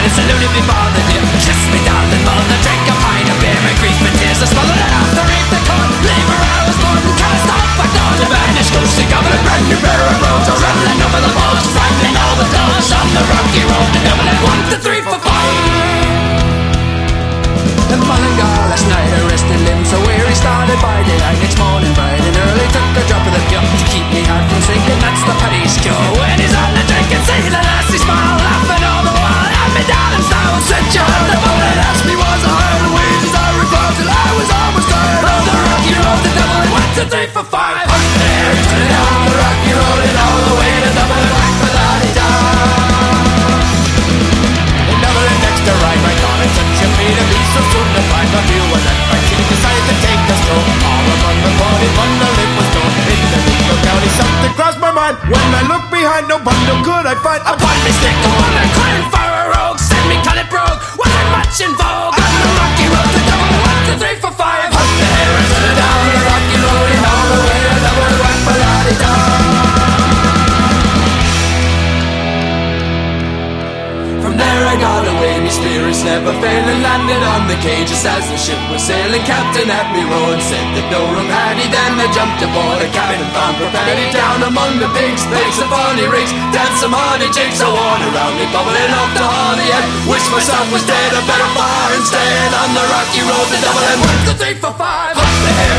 I saluted before the dear Kiss me darling mother Drink crossed when I looked behind no bundle could I find upon me stick a woman crying for a rogue. Send me cut it broke. Wasn't much in vogue on the rocky road to Dublin one two three four five. Up the hill and turn down the rocky road and all the way to Dublin one down From there I got away, me spirits never failing Landed on the cage. Just as the ship was sailing Captain at me rowing, said that no room had he Then. I jumped aboard a cabin Paddy Down among the pigs, played some funny rigs. Dance some honey jigs, so on around me Bubbling up the honey and Wish myself was dead, a better far Instead. On the rocky road the to Dublin One, two, three, four, five. Up the hair